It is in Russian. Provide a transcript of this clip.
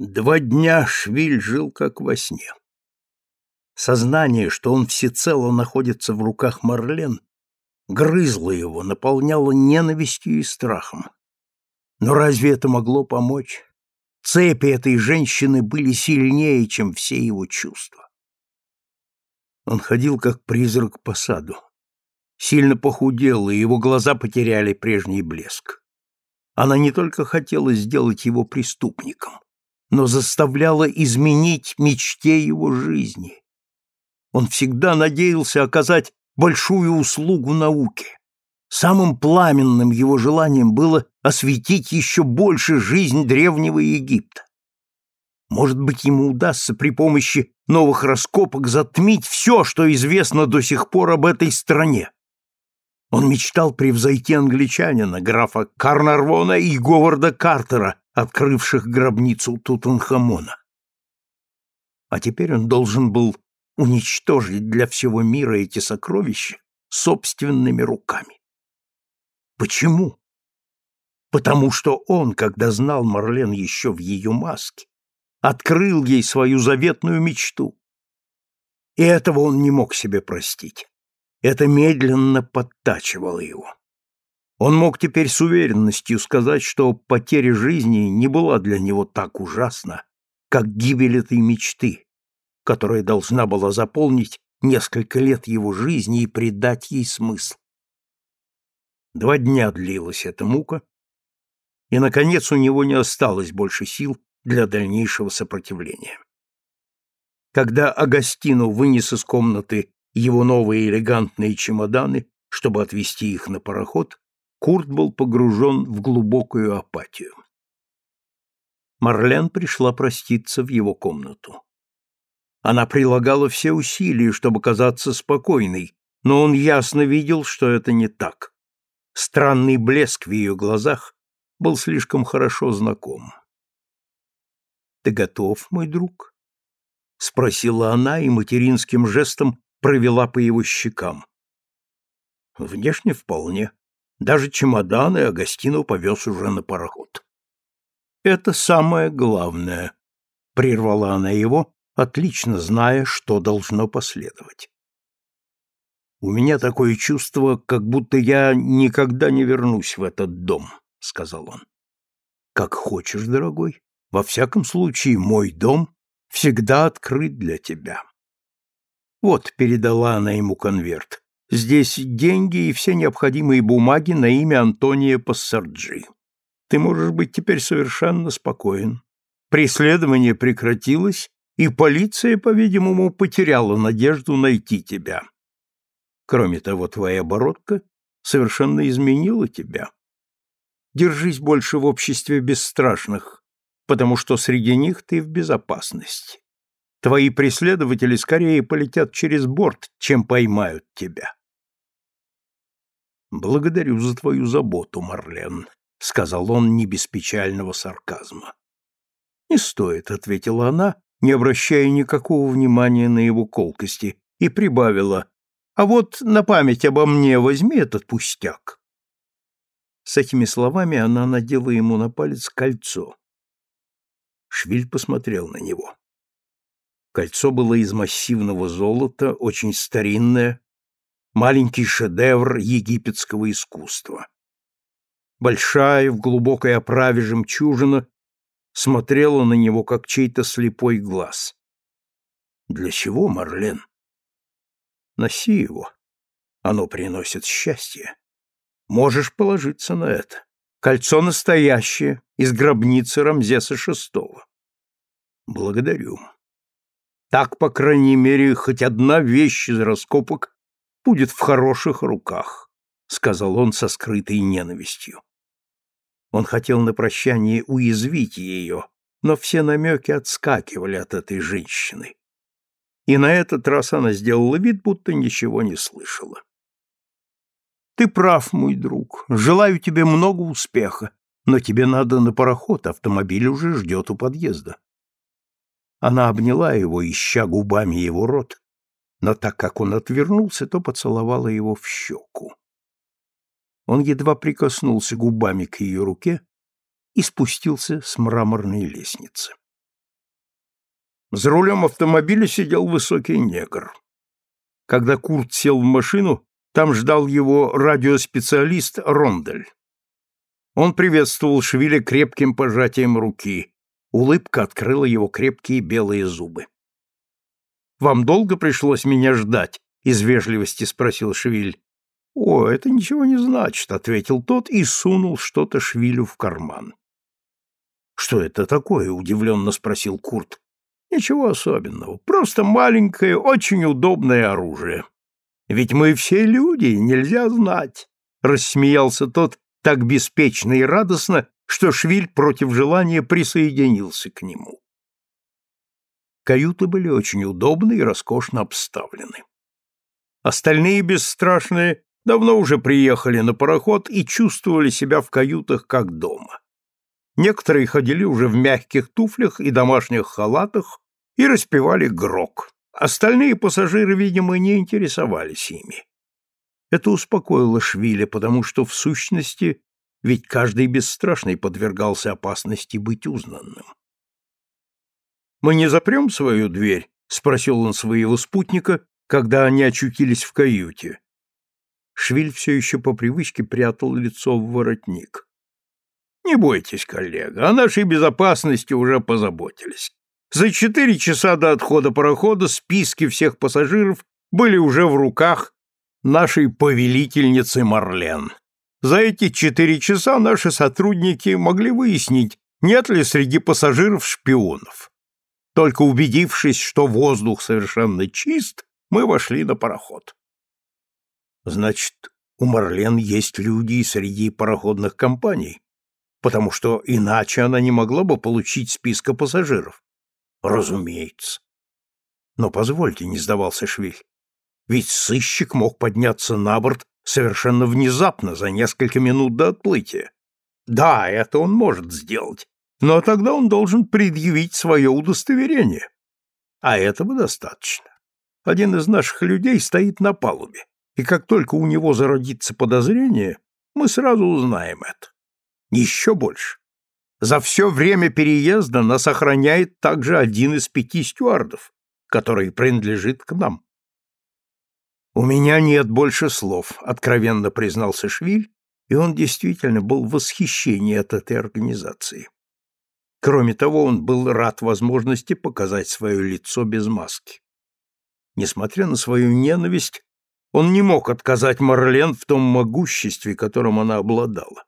Два дня Швиль жил как во сне. Сознание, что он всецело находится в руках Марлен, грызло его, наполняло ненавистью и страхом. Но разве это могло помочь? Цепи этой женщины были сильнее, чем все его чувства. Он ходил как призрак по саду. Сильно похудел, и его глаза потеряли прежний блеск. Она не только хотела сделать его преступником, но заставляла изменить мечте его жизни. Он всегда надеялся оказать большую услугу науке. Самым пламенным его желанием было осветить еще больше жизнь древнего Египта. Может быть, ему удастся при помощи новых раскопок затмить все, что известно до сих пор об этой стране. Он мечтал превзойти англичанина, графа Карнарвона и Говарда Картера, открывших гробницу Тутанхамона. А теперь он должен был уничтожить для всего мира эти сокровища собственными руками. Почему? Потому что он, когда знал Марлен еще в ее маске, открыл ей свою заветную мечту. И этого он не мог себе простить. Это медленно подтачивало его. Он мог теперь с уверенностью сказать, что потеря жизни не была для него так ужасна, как гибель этой мечты, которая должна была заполнить несколько лет его жизни и придать ей смысл. Два дня длилась эта мука, и, наконец, у него не осталось больше сил для дальнейшего сопротивления. Когда Агастино вынес из комнаты его новые элегантные чемоданы, чтобы отвезти их на пароход, Курт был погружен в глубокую апатию. Марлен пришла проститься в его комнату. Она прилагала все усилия, чтобы казаться спокойной, но он ясно видел, что это не так. Странный блеск в ее глазах был слишком хорошо знаком. «Ты готов, мой друг?» — спросила она и материнским жестом провела по его щекам. «Внешне вполне», даже чемоданы Агастину повез уже на пароход. «Это самое главное», — прервала она его, отлично зная, что должно последовать. «У меня такое чувство, как будто я никогда не вернусь в этот дом», — сказал он. «Как хочешь, дорогой. Во всяком случае, мой дом всегда открыт для тебя». Вот передала она ему конверт. Здесь деньги и все необходимые бумаги на имя Антония Пассарджи. Ты можешь быть теперь совершенно спокоен. Преследование прекратилось, и полиция, по-видимому, потеряла надежду найти тебя. Кроме того, твоя бородка совершенно изменила тебя. Держись больше в обществе бесстрашных, потому что среди них ты в безопасности. Твои преследователи скорее полетят через борт, чем поймают тебя. Благодарю за твою заботу, Марлен, сказал он не без печального сарказма. Не стоит, ответила она, не обращая никакого внимания на его колкости, и прибавила: "А вот на память обо мне возьми этот пустяк". С этими словами она надела ему на палец кольцо. Швиль посмотрел на него. Кольцо было из массивного золота, очень старинное, маленький шедевр египетского искусства. Большая, в глубокой оправе жемчужина смотрела на него, как чей-то слепой глаз. Для чего, Марлен? Носи его. Оно приносит счастье. Можешь положиться на это. Кольцо настоящее, из гробницы Рамзеса VI. Благодарю. Так, по крайней мере, хоть одна вещь из раскопок будет в хороших руках, сказал он со скрытой ненавистью. Он хотел на прощание уязвить ее, но все намеки отскакивали от этой женщины. И на этот раз она сделала вид, будто ничего не слышала. Ты прав, мой друг. Желаю тебе много успеха, но тебе надо на пароход, автомобиль уже ждет у подъезда. Она обняла его, ища губами его рот, но так как он отвернулся, то поцеловала его в щеку. Он едва прикоснулся губами к ее руке и спустился с мраморной лестницы. За рулем автомобиля сидел высокий негр. Когда Курт сел в машину, там ждал его радиоспециалист Рондель. Он приветствовал Швиля крепким пожатием руки. Улыбка открыла его крепкие белые зубы. «Вам долго пришлось меня ждать?» — из вежливости спросил Швиль. «О, это ничего не значит», — ответил тот и сунул что-то Швилю в карман. «Что это такое?» — удивленно спросил Курт. «Ничего особенного. Просто маленькое, очень удобное оружие. Ведь мы все люди, нельзя знать», — рассмеялся тот так беспечно и радостно, что Швиль против желания присоединился к нему. Каюты были очень удобны и роскошно обставлены. Остальные бесстрашные давно уже приехали на пароход и чувствовали себя в каютах как дома. Некоторые ходили уже в мягких туфлях и домашних халатах и распевали грок. Остальные пассажиры, видимо, не интересовались ими. Это успокоило Швиля, потому что, в сущности, ведь каждый бесстрашный подвергался опасности быть узнанным. «Мы не запрем свою дверь?» — спросил он своего спутника, когда они очутились в каюте. Швиль все еще по привычке прятал лицо в воротник. Не бойтесь, коллега, о нашей безопасности уже позаботились. За четыре часа до отхода парохода списки всех пассажиров были уже в руках нашей повелительницы Марлен. За эти четыре часа наши сотрудники могли выяснить, нет ли среди пассажиров шпионов. Только убедившись, что воздух совершенно чист, мы вошли на пароход. Значит, у Марлен есть люди среди пароходных компаний, потому что иначе она не могла бы получить списка пассажиров. Разумеется. Но позвольте, не сдавался Швиль. Ведь сыщик мог подняться на борт совершенно внезапно, за несколько минут до отплытия. Да, это он может сделать, но тогда он должен предъявить свое удостоверение. А этого достаточно. Один из наших людей стоит на палубе, и как только у него зародится подозрение, мы сразу узнаем это. Еще больше. За все время переезда нас охраняет также один из пяти стюардов, который принадлежит к нам. «У меня нет больше слов», — откровенно признался Швиль, и он действительно был в восхищении от этой организации. Кроме того, он был рад возможности показать свое лицо без маски. Несмотря на свою ненависть, он не мог отказать Марлен в том могуществе, которым она обладала.